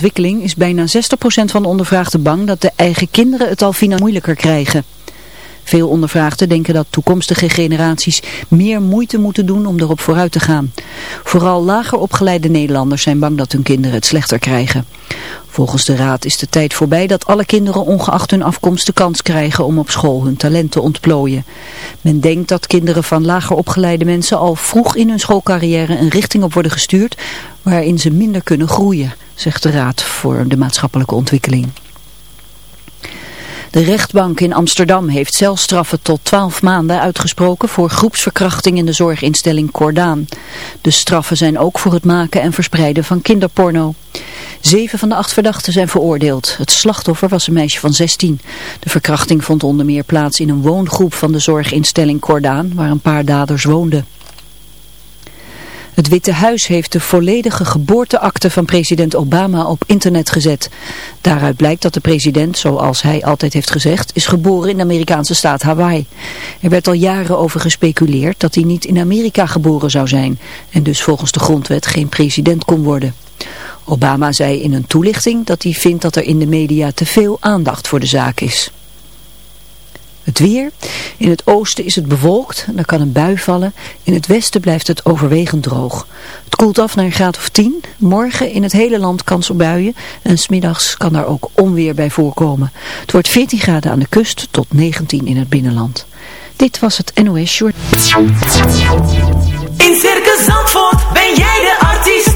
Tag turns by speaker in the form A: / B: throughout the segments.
A: ontwikkeling is bijna 60% van de ondervraagden bang dat de eigen kinderen het al financieel moeilijker krijgen. Veel ondervraagden denken dat toekomstige generaties meer moeite moeten doen om erop vooruit te gaan. Vooral lager opgeleide Nederlanders zijn bang dat hun kinderen het slechter krijgen. Volgens de Raad is de tijd voorbij dat alle kinderen ongeacht hun afkomst de kans krijgen om op school hun talent te ontplooien. Men denkt dat kinderen van lager opgeleide mensen al vroeg in hun schoolcarrière een richting op worden gestuurd waarin ze minder kunnen groeien, zegt de Raad voor de maatschappelijke ontwikkeling. De rechtbank in Amsterdam heeft celstraffen tot 12 maanden uitgesproken voor groepsverkrachting in de zorginstelling Cordaan. De straffen zijn ook voor het maken en verspreiden van kinderporno. Zeven van de acht verdachten zijn veroordeeld. Het slachtoffer was een meisje van 16. De verkrachting vond onder meer plaats in een woongroep van de zorginstelling Cordaan, waar een paar daders woonden. Het Witte Huis heeft de volledige geboorteakte van president Obama op internet gezet. Daaruit blijkt dat de president, zoals hij altijd heeft gezegd, is geboren in de Amerikaanse staat Hawaii. Er werd al jaren over gespeculeerd dat hij niet in Amerika geboren zou zijn en dus volgens de grondwet geen president kon worden. Obama zei in een toelichting dat hij vindt dat er in de media te veel aandacht voor de zaak is. Het weer. In het oosten is het bewolkt. Er kan een bui vallen. In het westen blijft het overwegend droog. Het koelt af naar een graad of 10. Morgen in het hele land kans op buien. En smiddags kan daar ook onweer bij voorkomen. Het wordt 14 graden aan de kust tot 19 in het binnenland. Dit was het NOS Short.
B: In Circus Zandvoort ben jij de artiest.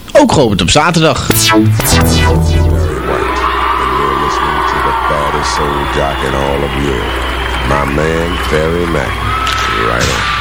C: ook geopend op zaterdag.
D: My man, Ferry Mac.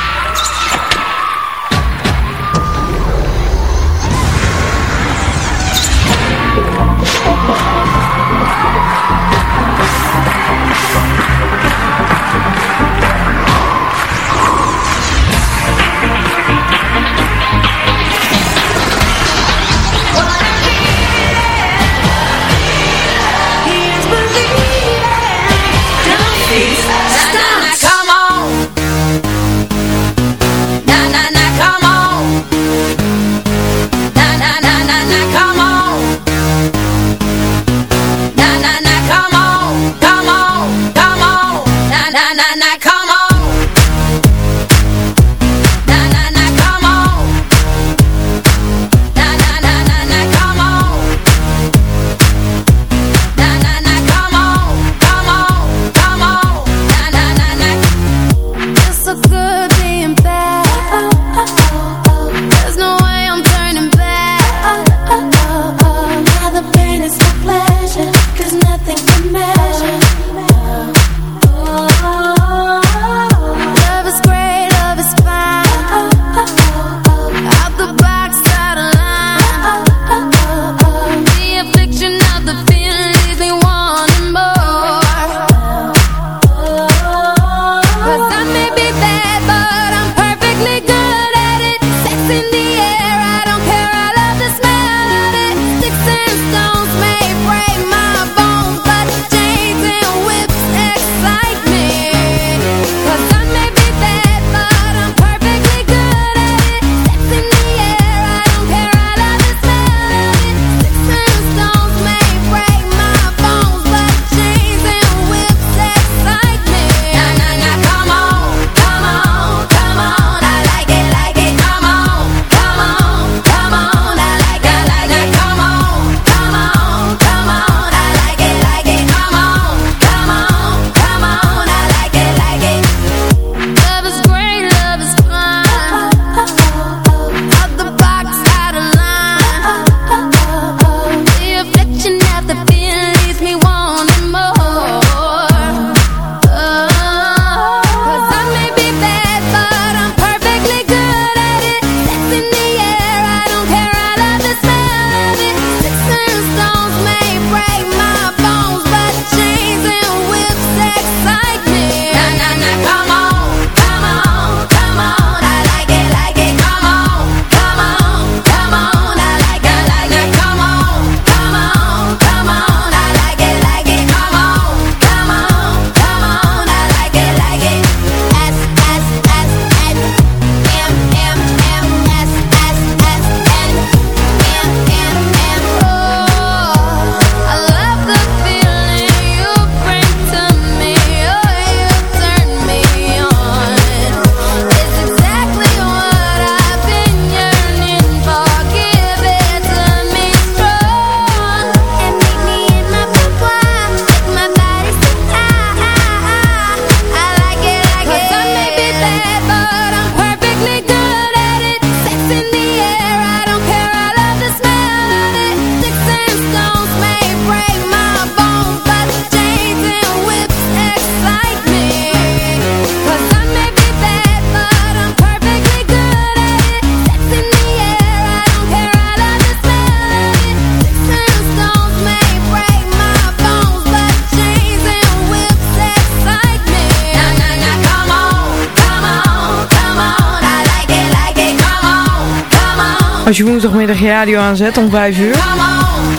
E: Radio aanzet om 5 uur,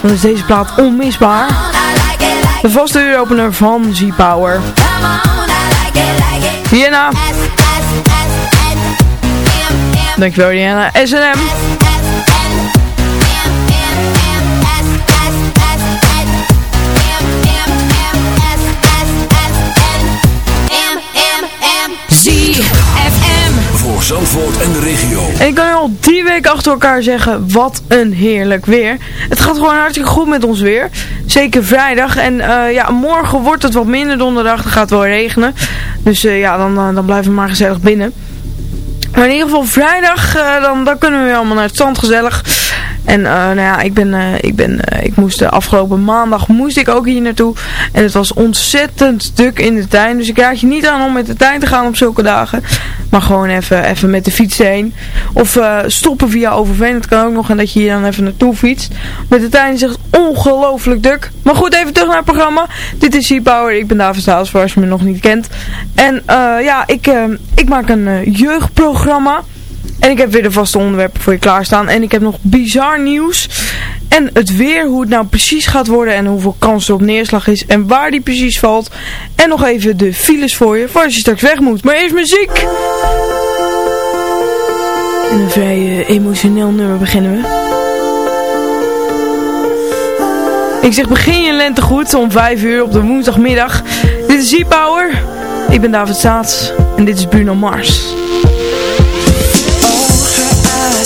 E: dan is deze plaat onmisbaar. De vaste uuropener van Z-Power. Vienna. Dankjewel Diana. S&M.
F: Voor Zandvoort en de regio.
E: En ik kan al drie weken achter elkaar zeggen, wat een heerlijk weer. Het gaat gewoon hartstikke goed met ons weer. Zeker vrijdag. En uh, ja, morgen wordt het wat minder donderdag. Dan gaat het wel regenen. Dus uh, ja, dan, uh, dan blijven we maar gezellig binnen. Maar in ieder geval vrijdag, dan, dan kunnen we weer allemaal naar het strand gezellig. En uh, nou ja, ik ben, uh, ik ben, uh, ik moest de afgelopen maandag moest ik ook hier naartoe. En het was ontzettend druk in de tuin. Dus ik raad je niet aan om met de tuin te gaan op zulke dagen. Maar gewoon even, even met de fiets heen. Of stoppen via Overveen. Dat kan ook nog. En dat je hier dan even naartoe fietst. Met de tuin is echt ongelooflijk druk. Maar goed, even terug naar het programma. Dit is Power. Ik ben David Staals, voor als je me nog niet kent. En ja, ik, ik maak een jeugdprogramma. En ik heb weer de vaste onderwerpen voor je klaarstaan. En ik heb nog bizar nieuws. En het weer, hoe het nou precies gaat worden. En hoeveel kans er op neerslag is. En waar die precies valt. En nog even de files voor je. Voor als je straks weg moet. Maar eerst muziek. En een vrij uh, emotioneel nummer beginnen we. Ik zeg begin je lente goed om 5 uur op de woensdagmiddag. Dit is Z-Power. Ik ben David Staats. En dit is Bruno Mars.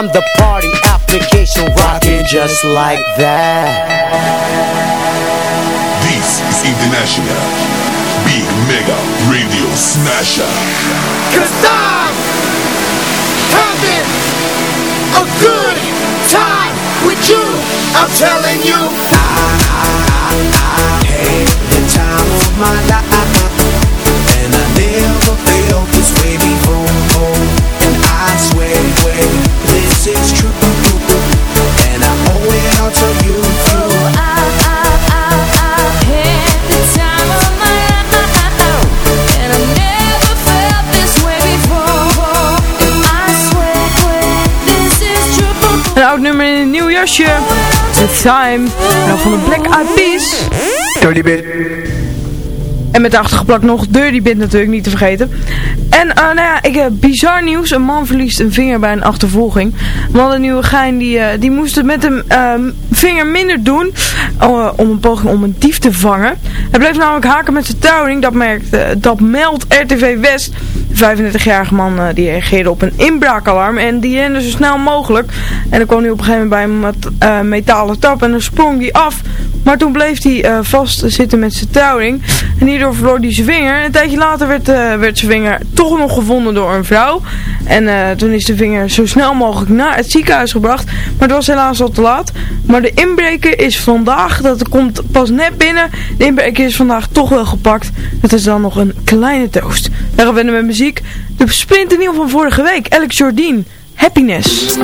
G: I'm the
H: party application rocking just like that.
I: This is International Big Mega Radio Smasher.
G: Cause I'm having a good time with you. I'm telling you, I, I had the time of my life.
J: Jasje. The Time. Nou, van de Black Eyed Peas.
G: Dirty bit.
J: En met de achtergeplakt nog Dirty Bit natuurlijk, niet te vergeten. En eh, nou ja, ik heb bizar nieuws. Een man verliest een vinger bij een achtervolging. We hadden een nieuwe gein, die, eh, die moest het met een ehm, vinger minder doen. eh, om een poging om een dief te vangen. Hij bleef namelijk haken met zijn touwing. Dat, merkt, eh, dat meldt RTV West. De 35-jarige man eh, die reageerde op een inbraakalarm. En die rende zo snel mogelijk. En dan kwam hij op een gegeven moment bij een eh, metalen tap. En dan sprong hij af. Maar toen bleef hij uh, vast zitten met zijn trouwing. En hierdoor verloor hij zijn vinger. En een tijdje later werd, eh, werd zijn vinger toch nog gevonden door een vrouw. En eh, toen is de vinger zo snel mogelijk naar het ziekenhuis gebracht. Maar het was helaas al te laat. Maar de inbreker is vandaag, dat komt pas net binnen. De inbreker is vandaag toch wel gepakt. Het is dan nog een kleine toast. Daar gaan we met muziek. De sprint van vorige week. Alex Jordien.
D: Happiness.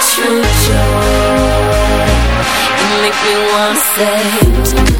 K: true joy. You make me wanna say.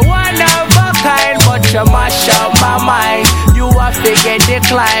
K: get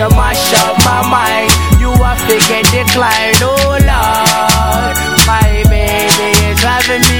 K: You mash up my mind. You have to get declined, oh Lord. My baby is driving me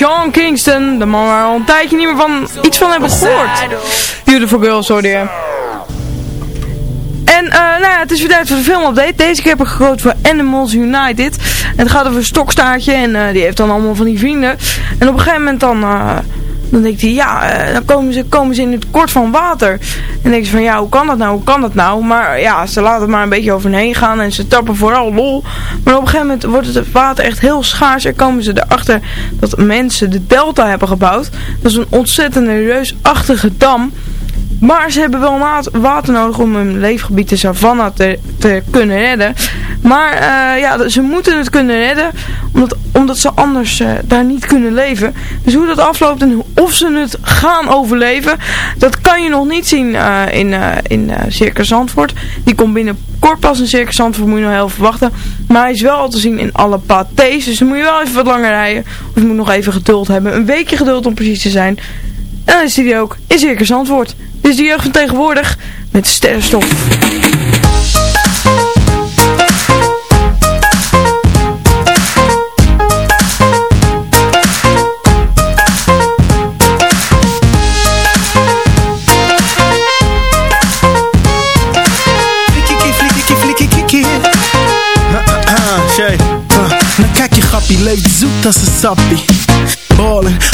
J: Sean Kingston, de man waar we al een tijdje niet meer van iets van hebben gehoord. Beautiful Girl, sorry. En eh, nou ja, het is weer tijd voor de filmupdate. Deze keer heb ik gekozen voor Animals United. En het gaat over een stokstaartje en eh, die heeft dan allemaal van die vrienden. En op een gegeven moment dan, eh, dan denkt hij, ja, eh, dan komen ze, komen ze in het kort van water. En dan denkt ze van, ja, hoe kan dat nou, hoe kan dat nou? Maar ja, ze laten het maar een beetje over hen heen gaan en ze tappen vooral lol. Maar op een gegeven moment wordt het water echt heel schaars en komen ze erachter dat mensen de delta hebben gebouwd. Dat is een ontzettende reusachtige dam. Maar ze hebben wel water nodig om hun leefgebied, de savanna, te, te kunnen redden. Maar eh, ja, ze moeten het kunnen redden, omdat, omdat ze anders eh, daar niet kunnen leven. Dus hoe dat afloopt en of ze het gaan overleven, dat kan je nog niet zien eh, in, in Circus Zandvoort. Die komt binnenkort pas in Circus Zandvoort, moet je nog heel even wachten. Maar hij is wel al te zien in alle pathés, dus dan moet je wel even wat langer rijden. Of je moet nog even geduld hebben, een weekje geduld om precies te zijn. En dan is die ook in Circus Antwoord. Is de jeugd van tegenwoordig met sterrenstof.
L: Kijk je grappie, leeft zoet als een sappie.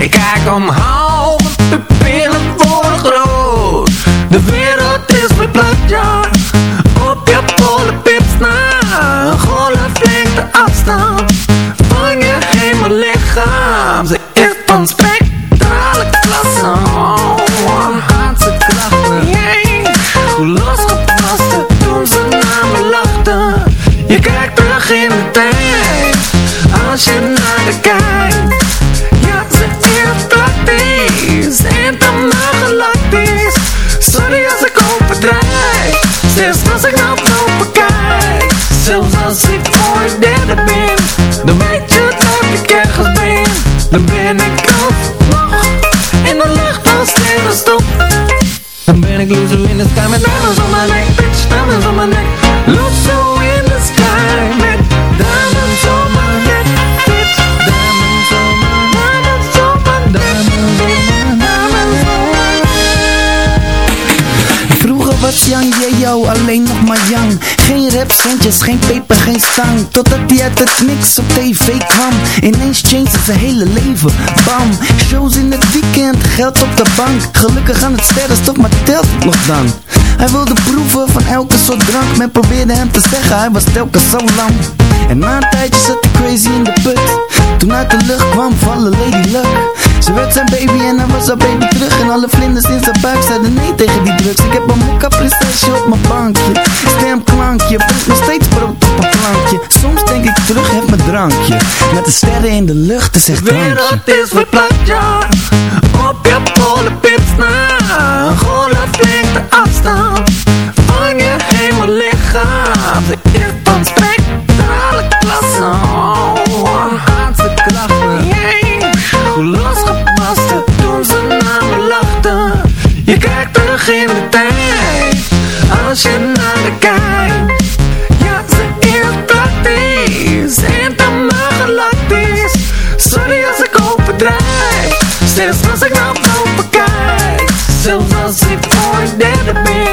M: Ik kijk omhoog, de pupillen worden groot. De wereld is verplaatst, ja. Op je polenpips na. Een golflengte afstand van je hemellichaam. Ze is van spectraal. Ben. Dan
N: was Young J.O. alleen nog maar young. Geen rapcentjes, geen peper, geen stang Totdat hij uit het niks op tv kwam. Ineens changed zijn hele leven Bam, shows in het weekend, geld op de bank. Gelukkig aan het sterrenstof, maar telt nog dan. Hij wilde proeven van elke soort drank. Men probeerde hem te zeggen, hij was telkens zo lang En na een tijdje zat hij crazy in de put. Toen uit de lucht kwam vallen Lady Luck Ze werd zijn baby en hij was haar baby terug. En alle vlinders in zijn buik zeiden nee tegen die drugs. Ik heb een mokka prinsesje op mijn bankje. Stemklankje, brengt nog steeds brood op een plankje. Soms denk ik terug, heb mijn drankje. Met de sterren in de lucht, echt
M: De
N: drankje.
M: Wereld is verplaatst, ja. Op je polenpips na ik ben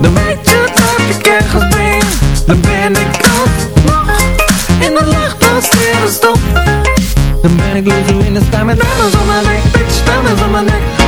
M: Dan weet je dat ik ergens ben Dan ben ik In de als sterrenstof Dan ben ik loser in the sky. Met diamonds on my neck Bitch, diamonds on my neck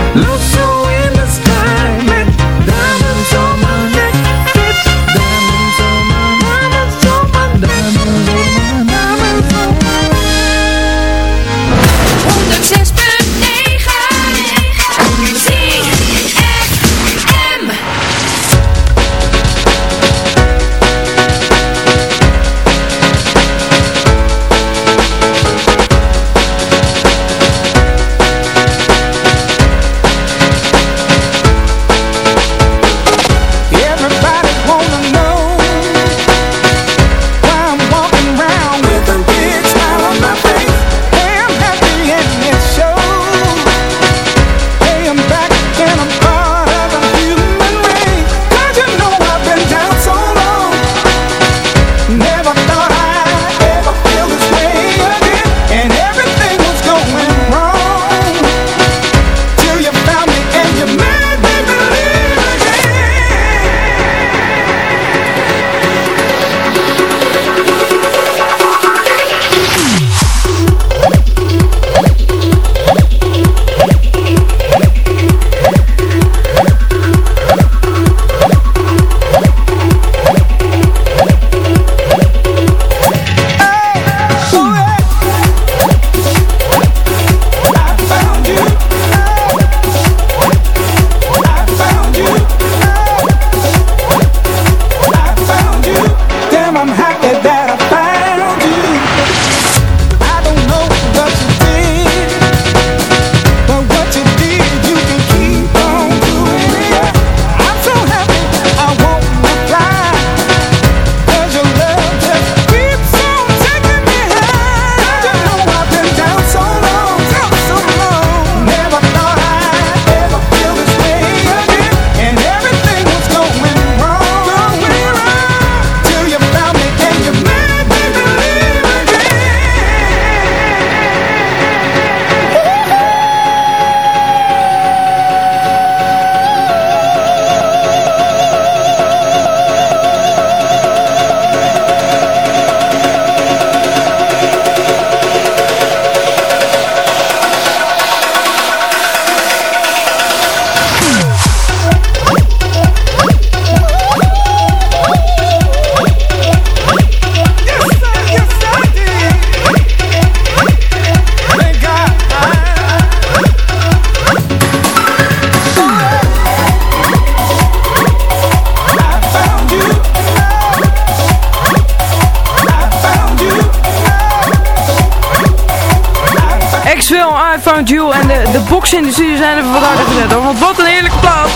J: You en de, de boxen de zijn wat harder gezet want wat een heerlijke plaat.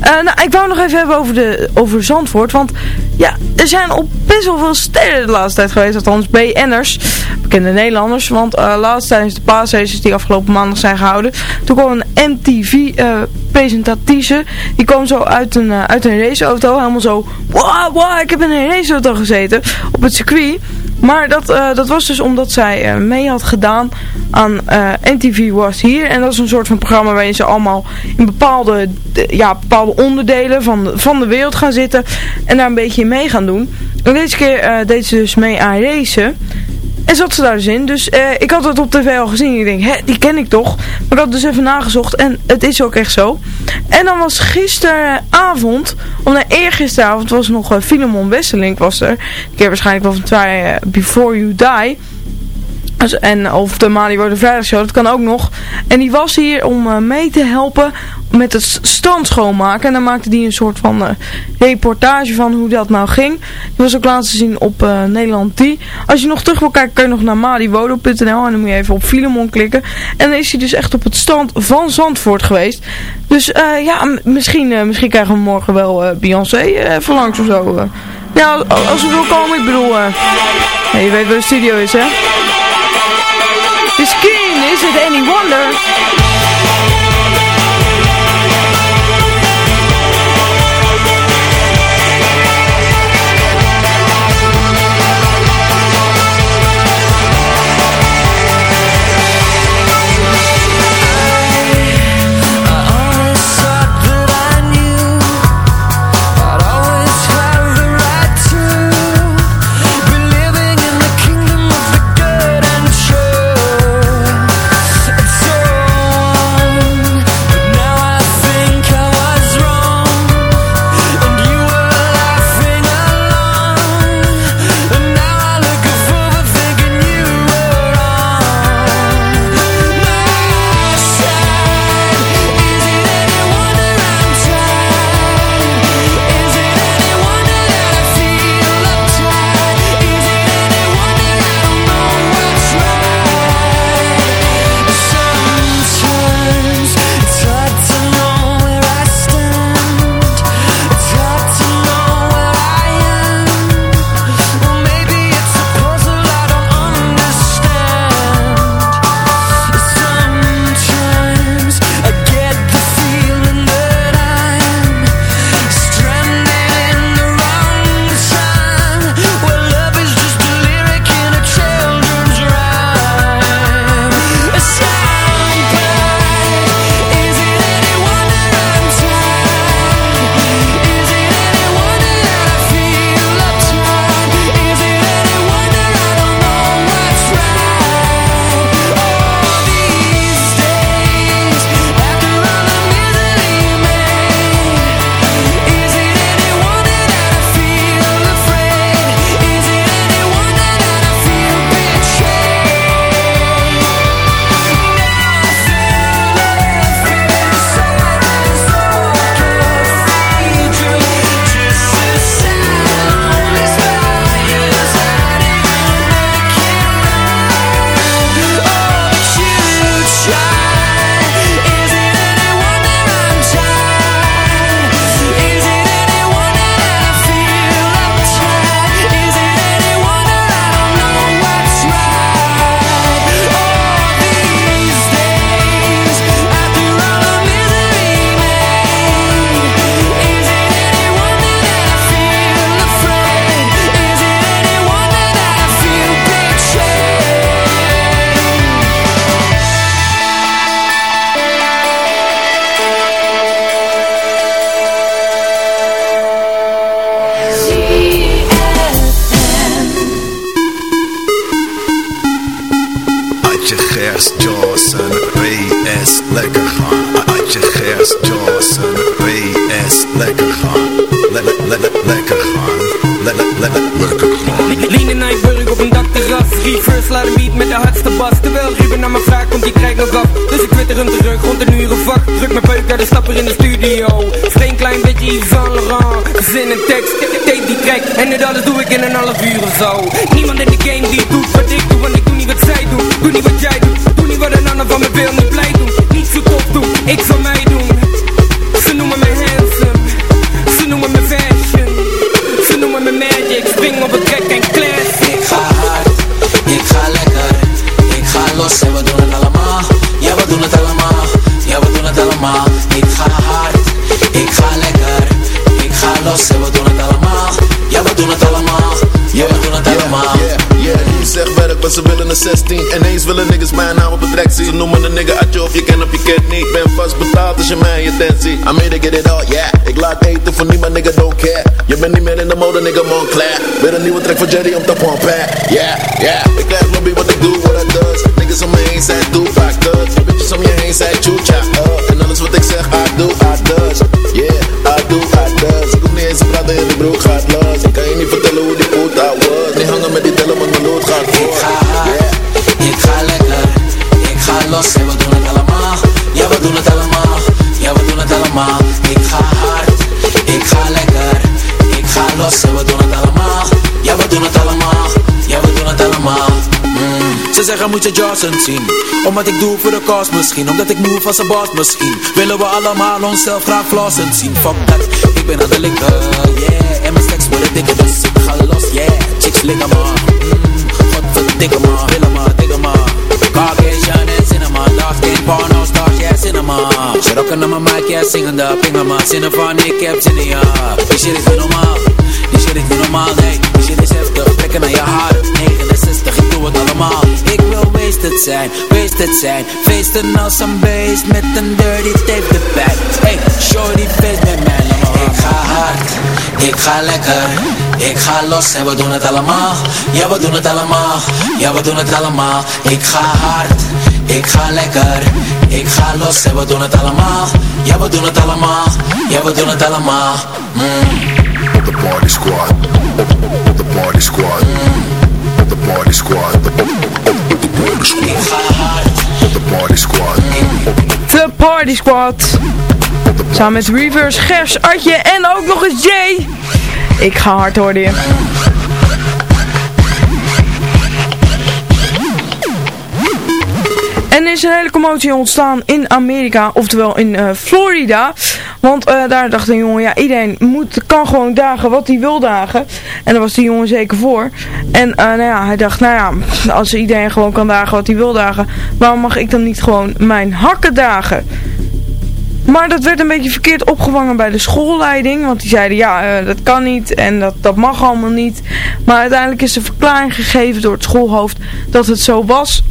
J: Eh, nou, ik wou nog even hebben over, de, over Zandvoort. Want ja, er zijn op best wel veel steden de laatste tijd geweest. Althans, BN'ers, bekende Nederlanders. Want uh, laatst tijdens de paasraces die afgelopen maandag zijn gehouden. Toen kwam een MTV-presentatrice. die kwam zo uit een, uh, uit een raceauto. Helemaal zo, wow, wow, ik heb in een raceauto gezeten. Op het circuit. Maar dat, uh, dat was dus omdat zij uh, mee had gedaan aan uh, MTV Was Here. En dat is een soort van programma waarin ze allemaal in bepaalde, de, ja, bepaalde onderdelen van de, van de wereld gaan zitten. En daar een beetje in mee gaan doen. En deze keer deed ze dus mee aan racen. En zat ze daar dus in. Dus uh, ik had het op tv al gezien. Ik denk, hè, die ken ik toch. Maar ik had dus even nagezocht. En het is ook echt zo. En dan was gisteravond, of nee, eergisteravond was nog uh, Filemon Wesselink was er. Ik heb waarschijnlijk wel van twee uh, Before You Die. Dus, en of de Mali Worden Vrijdag Show, dat kan ook nog. En die was hier om uh, mee te helpen met het strand schoonmaken. En dan maakte die een soort van uh, reportage van hoe dat nou ging. Die was ook laatst te zien op uh, Nederland 10. Als je nog terug wil kijken, kun je nog naar maliwodo.nl en dan moet je even op Filemon klikken. En dan is hij dus echt op het strand van Zandvoort geweest. Dus ja, misschien, misschien krijgen we morgen wel Beyoncé even langs of zo. ja, als ze wil komen, ik bedoel... Je weet waar de studio is, hè? Misschien is het any wonder.
O: Yves Saint Laurent Zin en tekst, tape die track En dit alles doe ik in een half uur of zo. Niemand in de game die doet wat ik doe Want ik doe niet wat zij doen, doe niet wat jij doet. Doe niet wat een ander van me wil,
P: een 16 Ineens willen niggas mijn naam op het rek zien. Ze noemen een nigga uit je of je kent of je kent niet. Ben vast betaald als je mij je tent ziet I made to get it all, yeah. Ik laat eten voor niemand, nigga, don't care. Je bent niet meer in de mode, nigga, Montclair Weer een nieuwe track voor Jerry om te pompen. Yeah, yeah. Ik krijg lobby wat ik doe, wat ik does. Niggas om me heen zijn too vaak kut Bitches om je heen zijn chucha
Q: zeggen moet je Johnson zien. Omdat ik doe voor de kost misschien Omdat ik move als een boss misschien. Willen we allemaal onszelf graag flossen zien? Fuck dat, ik ben aan de linker, yeah. En mijn stacks worden dikker dus ik ga los, yeah. Chicks liggen maar, mm. Godverdikke maar, willen maar, dikke maar. Caucasian en cinema, dark skin, porno stars, yeah cinema. Ze rocken naar mijn mic, yeah zingende, pingen maar. Zinnen van ik heb zin in Die shit is niet normaal, die shit is niet normaal, nee. Die shit is heftig, trekken naar je hart. 69, ik doe het allemaal zijn, wasted zijn. Feesten als een beest met een dirty tape erbij Hey, shorty feest met mij, Ik ga hard, ik ga lekker. Ik ga los en we doen het allemaal. Ja, we doen het allemaal. Ja, we doen het allemaal. Ik ga hard, ik ga lekker. Ik ga los en we doen het allemaal. Ja, we doen het allemaal. Ja, we doen het allemaal. Mm.
I: Op de party squad. Op de party squad. Op de party squad. De party squad.
J: The Party Squad. Samen met Reverse, Gers, Artje en ook nog eens Jay. Ik ga hard je. Is een hele commotie ontstaan in Amerika, oftewel in eh, Florida. Want eh, daar dacht een jongen, ja iedereen moet, kan gewoon dagen wat hij wil dagen. En daar was die jongen zeker voor. En eh, nou ja, hij dacht, nou ja, als iedereen gewoon kan dagen wat hij wil dagen, waarom mag ik dan niet gewoon mijn hakken dagen? Maar dat werd een beetje verkeerd opgevangen bij de schoolleiding. Want die zeiden, ja, dat kan niet en dat, dat mag allemaal niet. Maar uiteindelijk is er verklaring gegeven door het schoolhoofd dat het zo was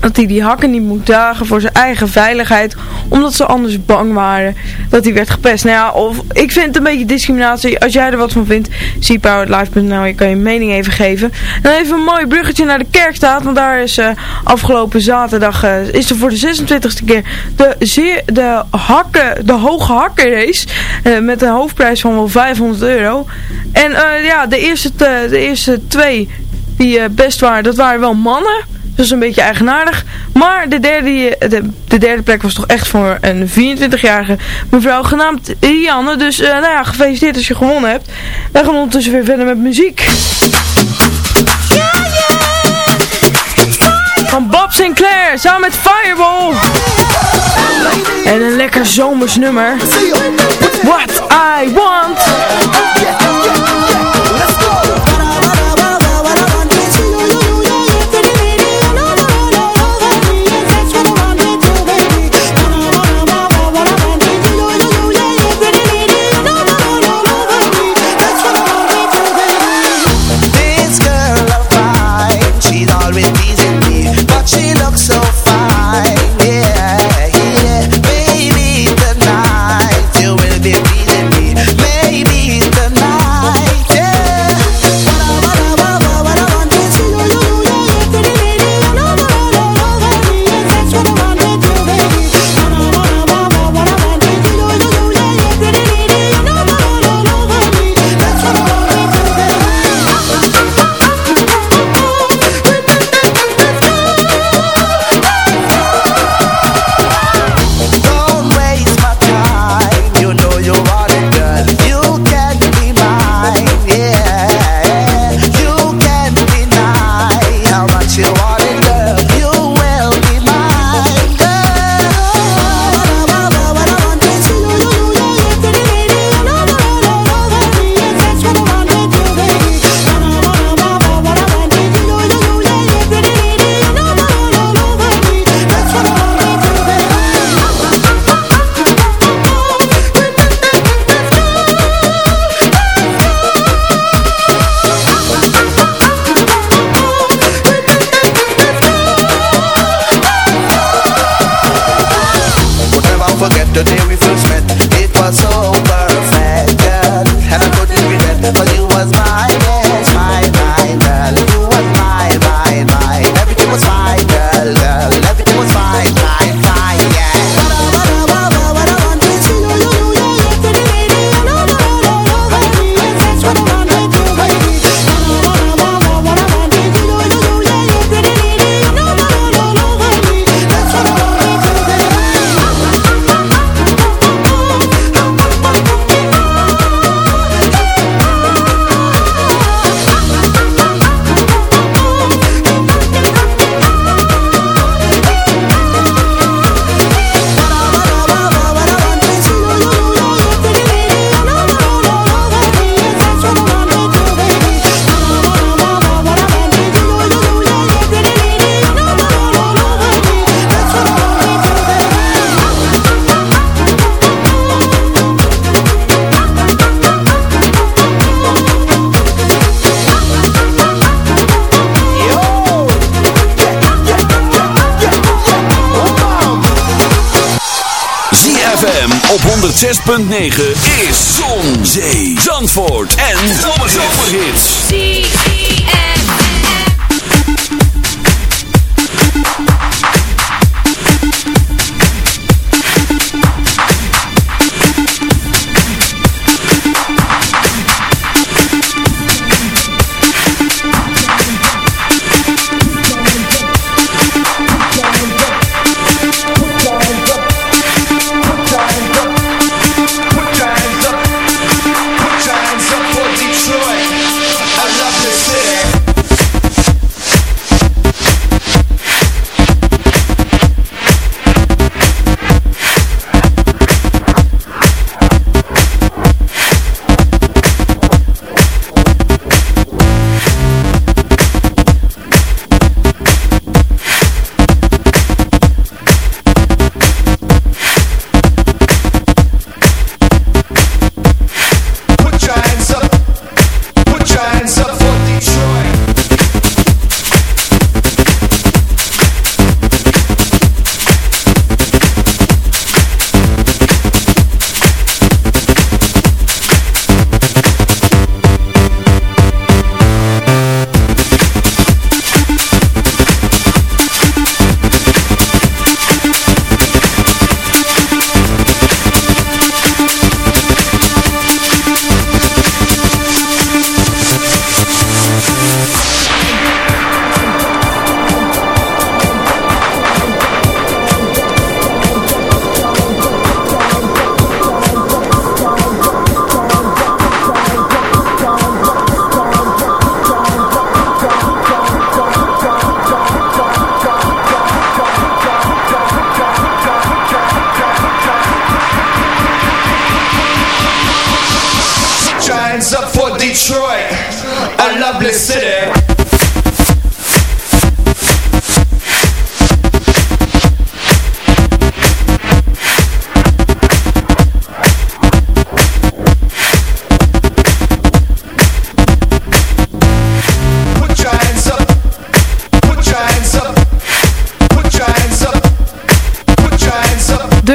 J: dat hij die hakken niet moet dragen voor zijn eigen veiligheid, omdat ze anders bang waren dat hij werd gepest. Nou ja, of, ik vind het een beetje discriminatie. Als jij er wat van vindt, zie powerlife.nl, je kan je mening even geven. En dan even een mooi bruggetje naar de kerkstaat, want daar is uh, afgelopen zaterdag, uh, is er voor de 26e keer de, zeer, de, hakken, de hoge hakkenrace, uh, met een hoofdprijs van wel 500 euro. En ja, de eerste, de eerste twee die best waren, dat waren wel mannen. Dus een beetje eigenaardig. Maar de derde, de, de derde plek was toch echt voor een 24-jarige mevrouw genaamd Rianne. Dus uh, nou ja, gefeliciteerd als je gewonnen hebt. Wij gaan ondertussen weer verder met muziek. Van Bob Sinclair samen met Fireball. En een lekker zomers nummer. What I Want.
R: 106.9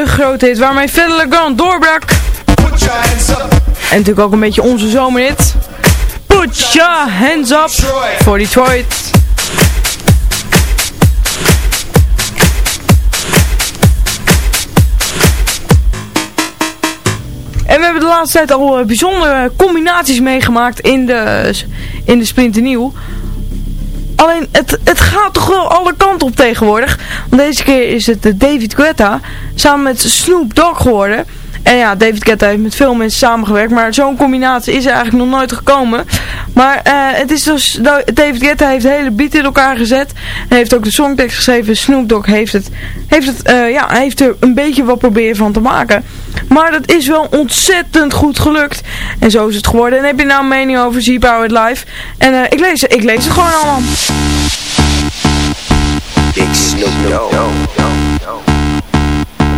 J: Grote hit waarmee Fedde Legrand doorbrak. En natuurlijk ook een beetje onze zomerhit. Put your hands up voor Detroit. En we hebben de laatste tijd al eh, bijzondere combinaties meegemaakt in de, in de Splinternieuw. Alleen, het, het gaat toch wel alle kanten op tegenwoordig. Want deze keer is het de David Guetta samen met Snoop Dogg geworden. En ja, David Guetta heeft met veel mensen samengewerkt. Maar zo'n combinatie is er eigenlijk nog nooit gekomen. Maar eh, het is dus, David Guetta heeft de hele beat in elkaar gezet. En heeft ook de songtekst geschreven. Snoop Dogg heeft het, heeft het eh, ja, heeft er een beetje wat proberen van te maken. Maar dat is wel ontzettend goed gelukt. En zo is het geworden. En heb je nou een mening over Zie Power It Live? En eh, ik, lees, ik lees het gewoon allemaal.
S: Big Snoop Dogg.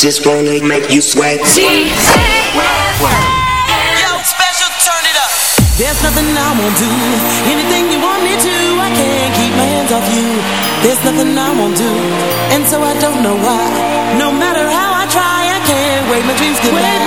S: Just wanna make you sweat.
T: Yo, special, turn it up. There's nothing I won't do. Anything you want me to, I can't keep my hands off you. There's nothing I won't do, and so I don't know why. No matter how I try, I can't wave my dreams goodbye.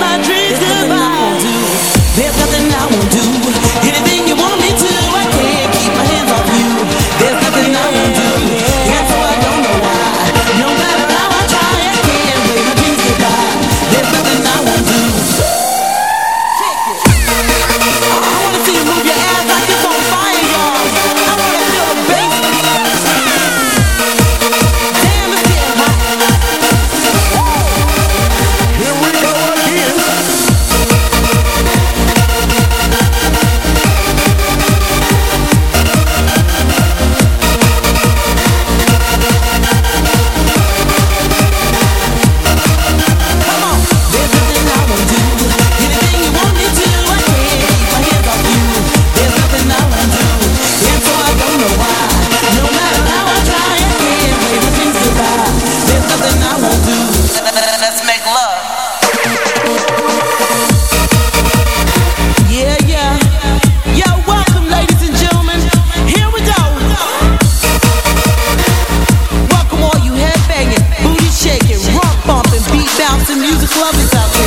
T: club is out.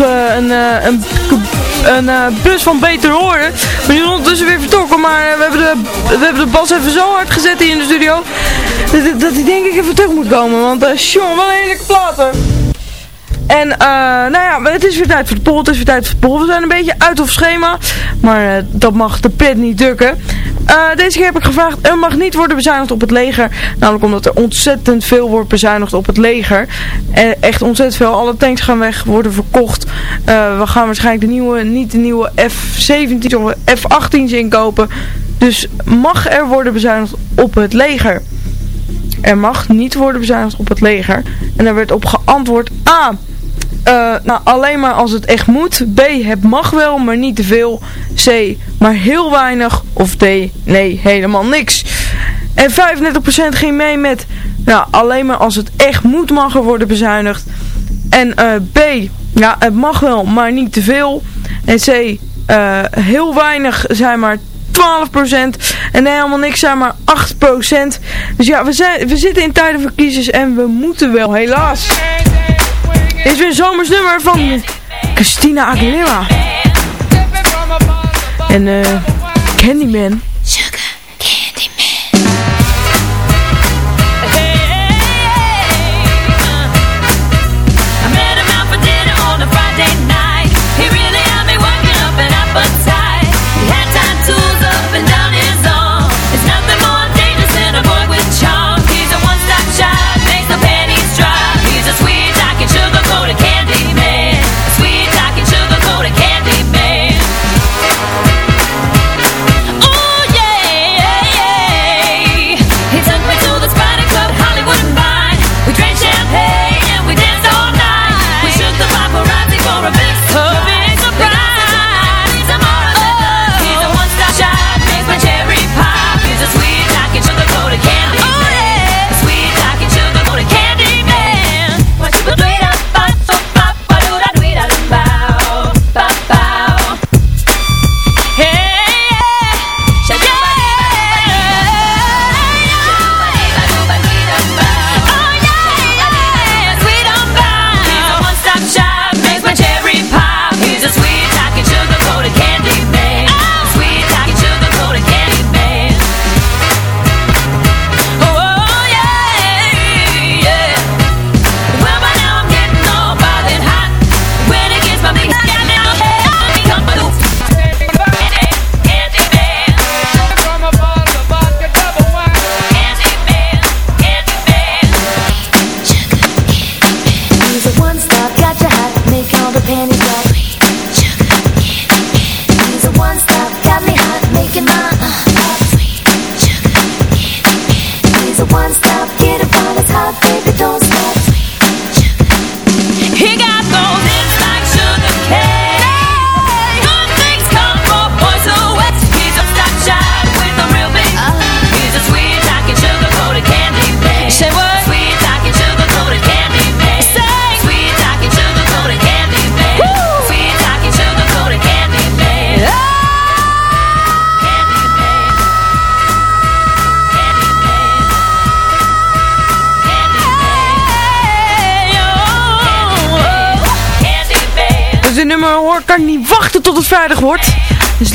J: Eh, een, eh, een, een eh, bus van Beter Horen. Die is ondertussen weer vertrokken. Maar we, hebben de, we hebben de bas even zo hard gezet hier in de studio. Dat, hij denk ik even terug moet komen. Want uh, jongen, wat een heerlijke platen. En nou ja, het is weer tijd voor de poll. Het is weer tijd voor de poll. We zijn een beetje uit of schema. Maar dat mag de pret niet drukken. Eh, deze keer heb ik gevraagd, er mag niet worden bezuinigd op het leger. Namelijk omdat er ontzettend veel wordt bezuinigd op het leger. Eh, echt ontzettend veel. Alle tanks gaan weg, worden verkocht. Eh, we gaan waarschijnlijk de nieuwe, niet de nieuwe F-17 of F-18's inkopen. Dus mag er worden bezuinigd op het leger? Er mag niet worden bezuinigd op het leger. En daar werd op geantwoord A. Eh, nou, alleen maar als het echt moet. B. Het mag wel, maar niet te veel. C. Maar heel weinig. Of D. Nee, helemaal niks. En 35% ging mee met... Nou, alleen maar als het echt moet mag er worden bezuinigd. En eh, B. Ja, het mag wel, maar niet te veel. En C. eh, heel weinig zijn maar 12% en helemaal niks zijn maar 8%. Dus ja, we, zijn, we zitten in tijden van crisis en we moeten wel, helaas. Is weer een van Christina Aguilera. En eh Candyman.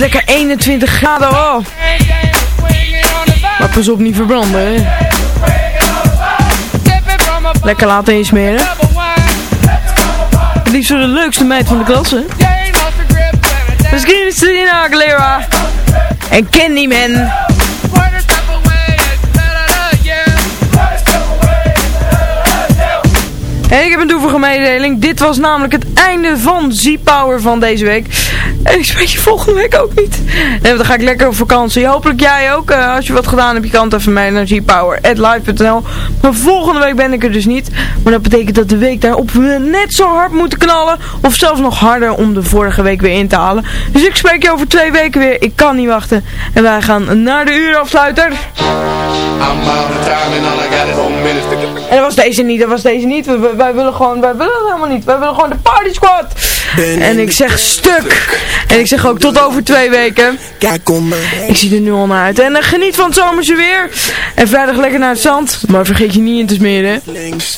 J: Lekker 21 graden, oh. Maar pas op, niet verbranden, hè. Lekker laten insmeren. Het liefst zo de leukste meid van de klas, hè. Misschien is Christina Aguilera. En Candyman. En ik heb een droevige mededeling. Dit was namelijk het einde van Z-Power van deze week. En ik spreek je volgende week ook niet. Nee, want dan ga ik lekker op vakantie. Hopelijk jij ook. Eh, als je wat gedaan hebt, je kan het even naar zpower.live.nl. Maar volgende week ben ik er dus niet. Maar dat betekent dat de week daarop we net zo hard moeten knallen. Of zelfs nog harder om de vorige week weer in te halen. Dus ik spreek je over twee weken weer. Ik kan niet wachten. En wij gaan naar de uurafsluiter. En dat was deze niet, dat was deze niet. Wij, wij- wij willen gewoon, wij willen het helemaal niet. Wij willen gewoon de party squad. En ik zeg stuk. En ik zeg ook tot over twee weken. Ik zie er nu al naar uit. En eh, geniet van het zomerse weer. En vrijdag lekker naar het zand. Maar vergeet je niet in te smeren.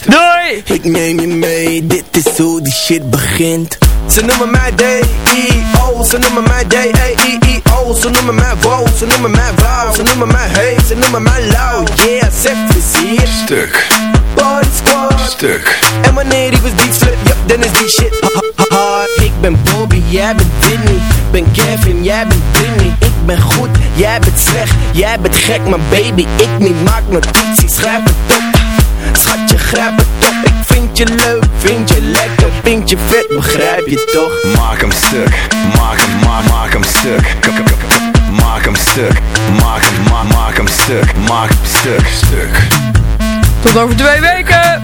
J: Doei!
E: Ik neem je mee, dit is hoe die shit begint. Ze noemen mij D-E-O, ze noemen mij D-E-E-O, ze noemen mij Wo, ze noemen mij Wauw, ze noemen mij Hey, ze noemen mij Lauw, yeah, zeg plezier.
I: Stuk,
E: Body squad,
I: stuk.
E: en wanneer die was die flip, yup, dan is die shit ha- ha- hard. Ik ben Bobby, jij bent Whitney Ben Kevin, jij bent Britney Ik ben goed, jij bent slecht Jij bent gek, maar baby, ik niet Maak notities, schrijf het op Schatje, grijp het op Ik vind je leuk, vind je lekker Vind je vet, begrijp je toch
P: Maak hem stuk, maak hem, maak, maak hem stuk. K- k- k- Maak hem stuk, maak hem, ma maak hem stuk, maak hem stuk, stuk.
J: Tot over twee weken!